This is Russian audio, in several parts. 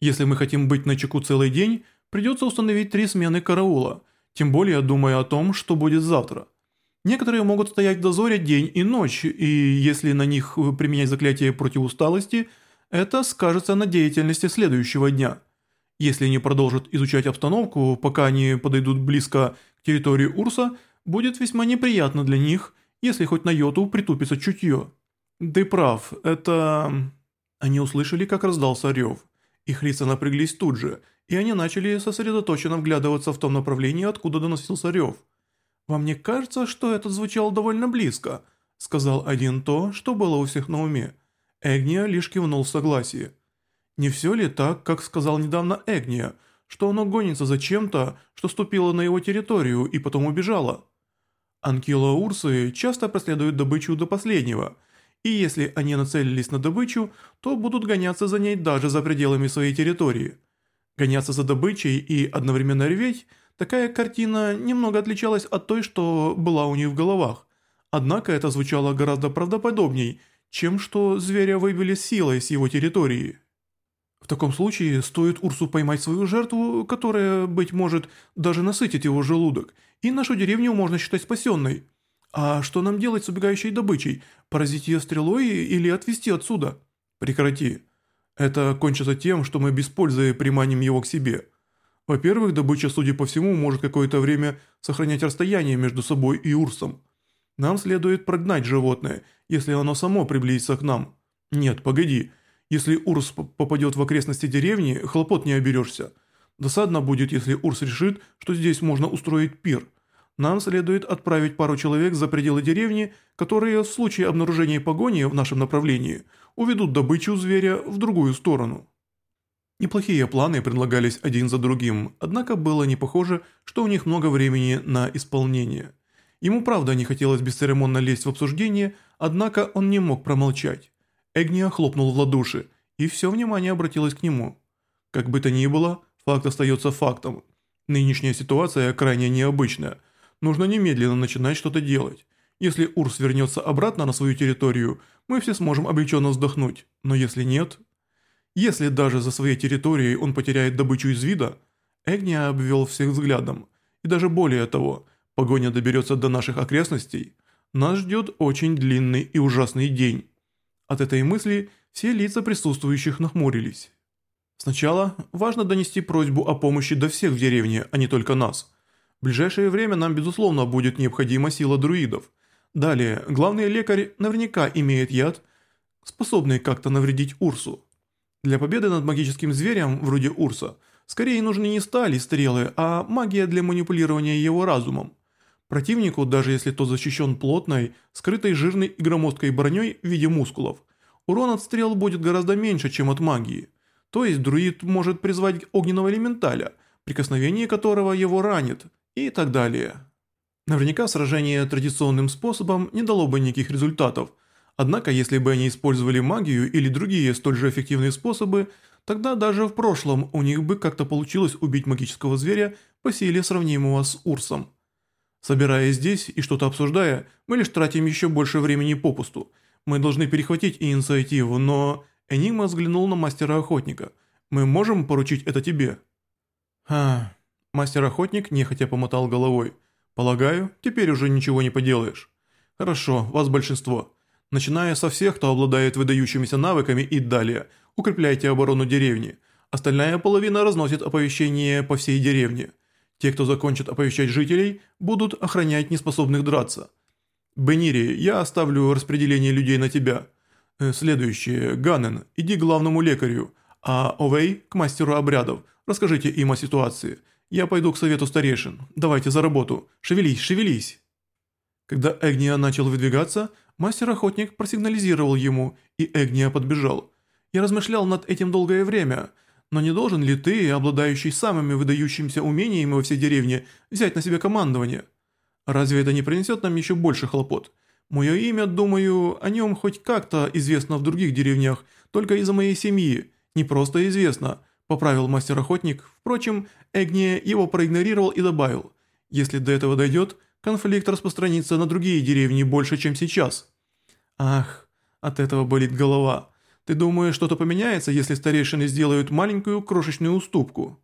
Если мы хотим быть на чеку целый день, придется установить три смены караула, тем более думая о том, что будет завтра. Некоторые могут стоять в дозоре день и ночь, и если на них э, применять заклятие против усталости, это скажется на деятельности следующего дня. Если они продолжат изучать обстановку, пока они подойдут близко к территории Урса, будет весьма неприятно для них, если хоть на йоту притупится чутье. Ты прав, это... Они услышали, как раздался рев. Их лица напряглись тут же, и они начали сосредоточенно вглядываться в том направлении, откуда доносился рев. «Вам не кажется, что это звучало довольно близко?» – сказал один то, что было у всех на уме. Эгния лишь кивнул в согласии. «Не все ли так, как сказал недавно Эгния, что оно гонится за чем-то, что ступило на его территорию и потом убежало?» Анкила Урсы часто преследуют добычу до последнего – и если они нацелились на добычу, то будут гоняться за ней даже за пределами своей территории. Гоняться за добычей и одновременно реветь – такая картина немного отличалась от той, что была у них в головах. Однако это звучало гораздо правдоподобней, чем что зверя выбили силой с его территории. В таком случае стоит Урсу поймать свою жертву, которая, быть может, даже насытит его желудок, и нашу деревню можно считать спасенной – «А что нам делать с убегающей добычей? Поразить ее стрелой или отвезти отсюда?» «Прекрати. Это кончится тем, что мы без пользы приманим его к себе. Во-первых, добыча, судя по всему, может какое-то время сохранять расстояние между собой и Урсом. Нам следует прогнать животное, если оно само приблизится к нам. Нет, погоди. Если Урс попадет в окрестности деревни, хлопот не оберешься. Досадно будет, если Урс решит, что здесь можно устроить пир». Нам следует отправить пару человек за пределы деревни, которые в случае обнаружения погони в нашем направлении уведут добычу зверя в другую сторону». Неплохие планы предлагались один за другим, однако было не похоже, что у них много времени на исполнение. Ему правда не хотелось бесцеремонно лезть в обсуждение, однако он не мог промолчать. Эгния хлопнул в ладоши, и все внимание обратилось к нему. Как бы то ни было, факт остается фактом. Нынешняя ситуация крайне необычная – нужно немедленно начинать что-то делать. Если Урс вернется обратно на свою территорию, мы все сможем облегченно вздохнуть, но если нет... Если даже за своей территорией он потеряет добычу из вида, Эгния обвел всех взглядом, и даже более того, погоня доберется до наших окрестностей, нас ждет очень длинный и ужасный день. От этой мысли все лица присутствующих нахмурились. Сначала важно донести просьбу о помощи до всех в деревне, а не только нас – ближайшее время нам, безусловно, будет необходима сила друидов. Далее, главный лекарь наверняка имеет яд, способный как-то навредить Урсу. Для победы над магическим зверем, вроде Урса, скорее нужны не стали стрелы, а магия для манипулирования его разумом. Противнику, даже если тот защищен плотной, скрытой жирной и громоздкой броней в виде мускулов, урон от стрел будет гораздо меньше, чем от магии. То есть друид может призвать огненного элементаля, прикосновение которого его ранит – и так далее. Наверняка сражение традиционным способом не дало бы никаких результатов, однако если бы они использовали магию или другие столь же эффективные способы, тогда даже в прошлом у них бы как-то получилось убить магического зверя по силе сравнимого с Урсом. Собираясь здесь и что-то обсуждая, мы лишь тратим еще больше времени попусту. Мы должны перехватить инициативу, но... Энима взглянул на мастера-охотника. «Мы можем поручить это тебе?» «Ха...» Мастер-охотник нехотя помотал головой. «Полагаю, теперь уже ничего не поделаешь». «Хорошо, вас большинство. Начиная со всех, кто обладает выдающимися навыками и далее, укрепляйте оборону деревни. Остальная половина разносит оповещение по всей деревне. Те, кто закончит оповещать жителей, будут охранять неспособных драться. Бенири, я оставлю распределение людей на тебя. Э, следующее, Ганнен, иди к главному лекарю, а Овей к мастеру обрядов, расскажите им о ситуации». Я пойду к совету старейшин. Давайте за работу. Шевелись, шевелись!» Когда Эгния начал выдвигаться, мастер-охотник просигнализировал ему, и Эгния подбежал. «Я размышлял над этим долгое время, но не должен ли ты, обладающий самыми выдающимися умениями во всей деревне, взять на себя командование? Разве это не принесет нам еще больше хлопот? Мое имя, думаю, о нем хоть как-то известно в других деревнях, только из-за моей семьи. Не просто известно, — поправил мастер-охотник. Впрочем, Эгния его проигнорировал и добавил. «Если до этого дойдет, конфликт распространится на другие деревни больше, чем сейчас». «Ах, от этого болит голова. Ты думаешь, что-то поменяется, если старейшины сделают маленькую крошечную уступку?»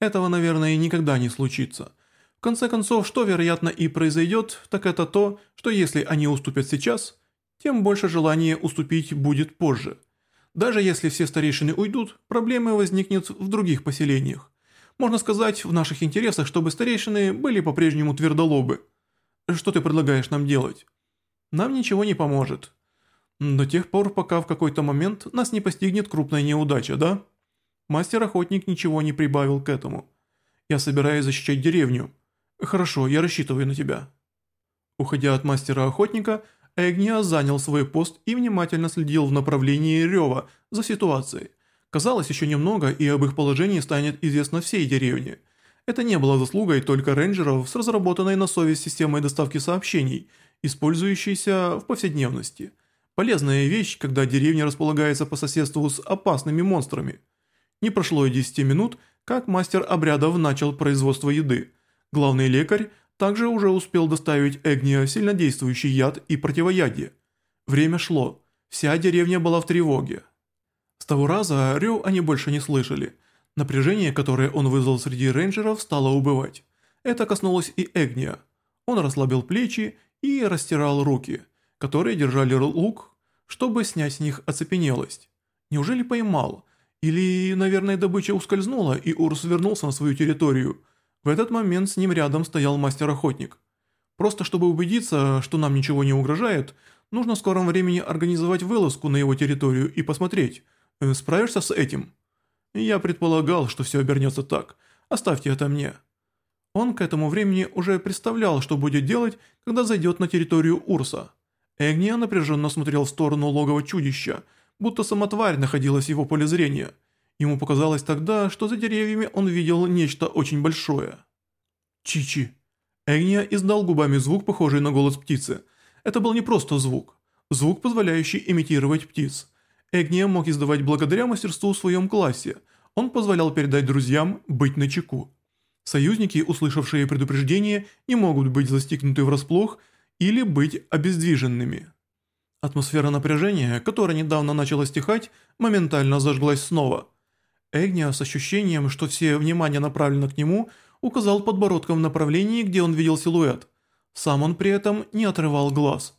«Этого, наверное, никогда не случится». В конце концов, что, вероятно, и произойдет, так это то, что если они уступят сейчас, тем больше желания уступить будет позже. Даже если все старейшины уйдут, проблемы возникнут в других поселениях. Можно сказать, в наших интересах, чтобы старейшины были по-прежнему твердолобы. Что ты предлагаешь нам делать? Нам ничего не поможет. До тех пор, пока в какой-то момент нас не постигнет крупная неудача, да? Мастер-охотник ничего не прибавил к этому. Я собираюсь защищать деревню. Хорошо, я рассчитываю на тебя. Уходя от мастера-охотника, Эгния занял свой пост и внимательно следил в направлении рева за ситуацией. Казалось, еще немного, и об их положении станет известно всей деревне. Это не было заслугой только рейнджеров с разработанной на совесть системой доставки сообщений, использующейся в повседневности. Полезная вещь, когда деревня располагается по соседству с опасными монстрами. Не прошло и 10 минут, как мастер обрядов начал производство еды. Главный лекарь также уже успел доставить Эгнио сильнодействующий яд и противоядие. Время шло, вся деревня была в тревоге. С того раза рев они больше не слышали. Напряжение, которое он вызвал среди рейнджеров, стало убывать. Это коснулось и Эгния. Он расслабил плечи и растирал руки, которые держали лук, чтобы снять с них оцепенелость. Неужели поймал? Или, наверное, добыча ускользнула, и Урс вернулся на свою территорию – в этот момент с ним рядом стоял мастер-охотник. Просто чтобы убедиться, что нам ничего не угрожает, нужно в скором времени организовать вылазку на его территорию и посмотреть, э, справишься с этим. Я предполагал, что все обернется так, оставьте это мне. Он к этому времени уже представлял, что будет делать, когда зайдет на территорию Урса. Эгния напряженно смотрел в сторону логова чудища, будто сама тварь находилась в его поле зрения – Ему показалось тогда, что за деревьями он видел нечто очень большое. Чичи. Эгния издал губами звук, похожий на голос птицы. Это был не просто звук. Звук, позволяющий имитировать птиц. Эгния мог издавать благодаря мастерству в своем классе. Он позволял передать друзьям быть на чеку. Союзники, услышавшие предупреждение, не могут быть застигнуты врасплох или быть обездвиженными. Атмосфера напряжения, которая недавно начала стихать, моментально зажглась снова – Эгниас, ощущением, что все внимание направлено к нему, указал подбородком в направлении, где он видел силуэт. Сам он при этом не отрывал глаз.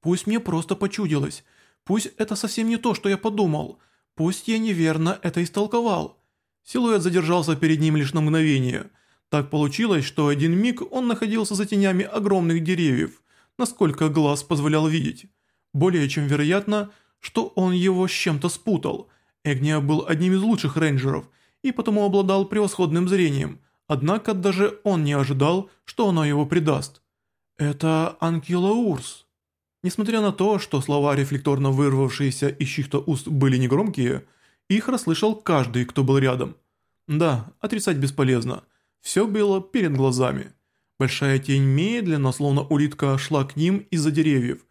«Пусть мне просто почудилось. Пусть это совсем не то, что я подумал. Пусть я неверно это истолковал». Силуэт задержался перед ним лишь на мгновение. Так получилось, что один миг он находился за тенями огромных деревьев, насколько глаз позволял видеть. Более чем вероятно, что он его с чем-то спутал – Эгния был одним из лучших рейнджеров и потому обладал превосходным зрением, однако даже он не ожидал, что оно его предаст. Это Анкила Урс. Несмотря на то, что слова, рефлекторно вырвавшиеся из чьих-то уст, были негромкие, их расслышал каждый, кто был рядом. Да, отрицать бесполезно. Все было перед глазами. Большая тень медленно, словно улитка, шла к ним из-за деревьев.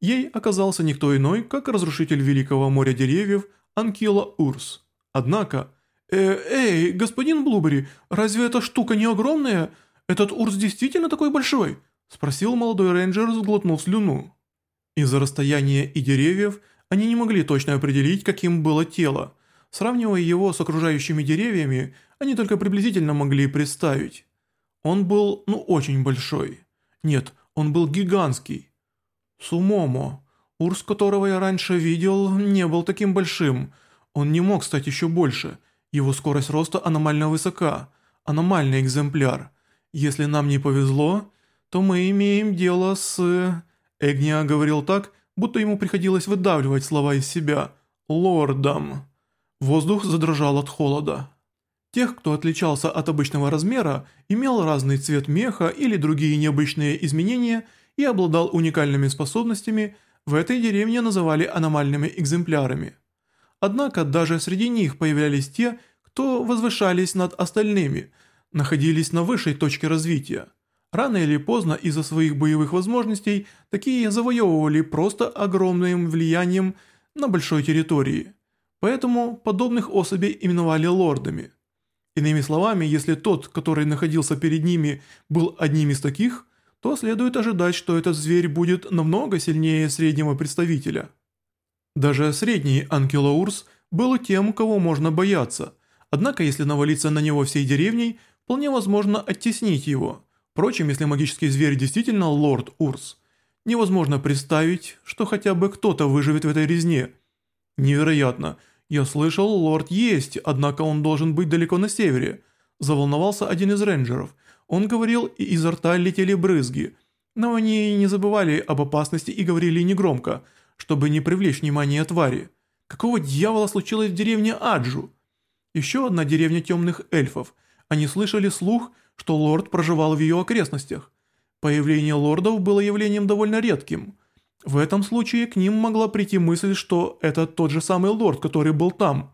Ей оказался никто иной, как разрушитель Великого моря деревьев Анкила Урс. Однако... Э, «Эй, господин Блубери, разве эта штука не огромная? Этот Урс действительно такой большой?» Спросил молодой рейнджер, сглотнув слюну. Из-за расстояния и деревьев они не могли точно определить, каким было тело. Сравнивая его с окружающими деревьями, они только приблизительно могли представить. Он был, ну, очень большой. Нет, он был гигантский. Сумомо. Урс, которого я раньше видел, не был таким большим. Он не мог стать еще больше. Его скорость роста аномально высока. Аномальный экземпляр. Если нам не повезло, то мы имеем дело с... Эгния говорил так, будто ему приходилось выдавливать слова из себя. Лордом. Воздух задрожал от холода. Тех, кто отличался от обычного размера, имел разный цвет меха или другие необычные изменения и обладал уникальными способностями – в этой деревне называли аномальными экземплярами. Однако даже среди них появлялись те, кто возвышались над остальными, находились на высшей точке развития. Рано или поздно из-за своих боевых возможностей такие завоевывали просто огромным влиянием на большой территории. Поэтому подобных особей именовали лордами. Иными словами, если тот, который находился перед ними, был одним из таких – то следует ожидать, что этот зверь будет намного сильнее среднего представителя. Даже средний анкилоурс был тем, кого можно бояться, однако если навалиться на него всей деревней, вполне возможно оттеснить его. Впрочем, если магический зверь действительно лорд Урс, невозможно представить, что хотя бы кто-то выживет в этой резне. Невероятно. Я слышал, лорд есть, однако он должен быть далеко на севере. Заволновался один из рейнджеров – он говорил, и изо рта летели брызги. Но они не забывали об опасности и говорили негромко, чтобы не привлечь внимание твари. Какого дьявола случилось в деревне Аджу? Еще одна деревня темных эльфов. Они слышали слух, что лорд проживал в ее окрестностях. Появление лордов было явлением довольно редким. В этом случае к ним могла прийти мысль, что это тот же самый лорд, который был там –